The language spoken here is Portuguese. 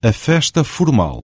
a festa formal.